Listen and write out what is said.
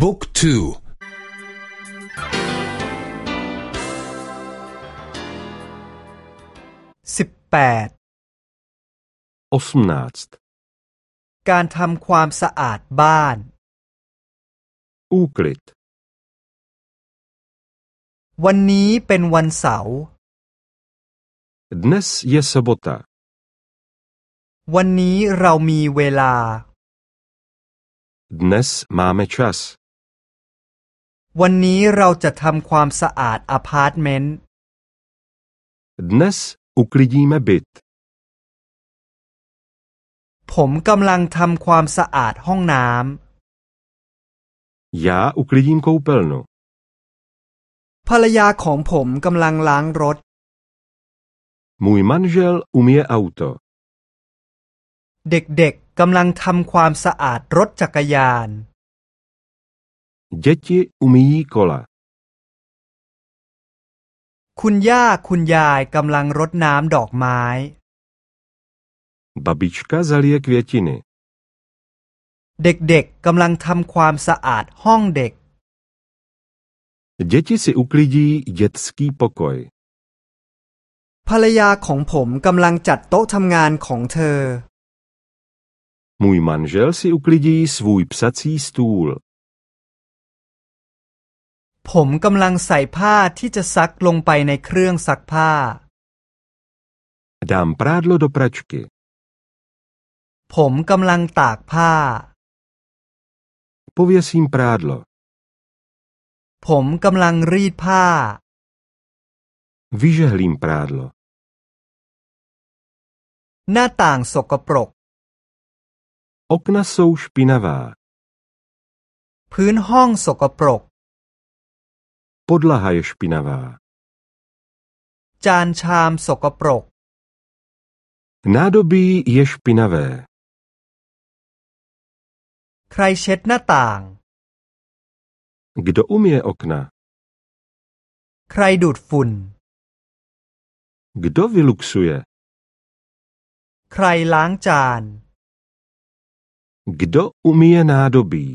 บุ๊กทูสิบแปดการทำความสะอาดบ้าน Úklid วันนี้เป็นวันเสาร์ Dnes je sobota. วันนี้เรามีเวลา Dnes máme čas. วันนี้เราจะทำความสะอาดอพาร์ตเมนต์ Dnes uklidíme byt. ผมกำลังทำความสะอาดห้องน้ Já uklidím koupelnu. ำภรรยาของผมกำลังล้างรถ Můj manžel umije auto. เด็กๆกำลังทำความสะอาดรถจักรยาน Děti umíjí kola. คุณย่าคุณยายกำลังรดน้ำดอกไม้ Babička zalije květiny. เด็กๆกำลังทำความสะอาดห้องเด็ก Děti si uklidí dětský pokoj. ภรรยาของผมกำลังจัดโต๊ะทำงานของเธอ Můj manžel si uklidí svůj psací stůl. ผมกำลังใส่ผ้าที่จะซักลงไปในเครื่องซักผ้า Dám prádlo do pračky. ผมกำลังตากผ้า Pověsím prádlo. ผมกำลังรีดผ้า Vyžehlím prádlo. หน้าต่างสกปรก Okna jsou špinavá. พื้นห้องสกปรก Podlaha je špinavá. จานชามสกปรก Nádobí je špinavé. ใครเช็ดหน้าต่าง Kdo umije okna? ใครดูดฝุ่น Kdo vyluxuje? ใครล้างจาน Kdo umije nádobí?